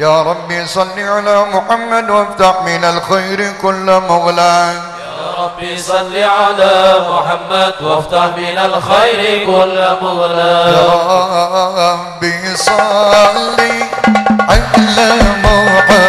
يا ربي صل على محمد وافتح من الخير كل مغلق يا ربي صل على محمد وافتح من الخير كل يا مغلق ربي صل على محمد.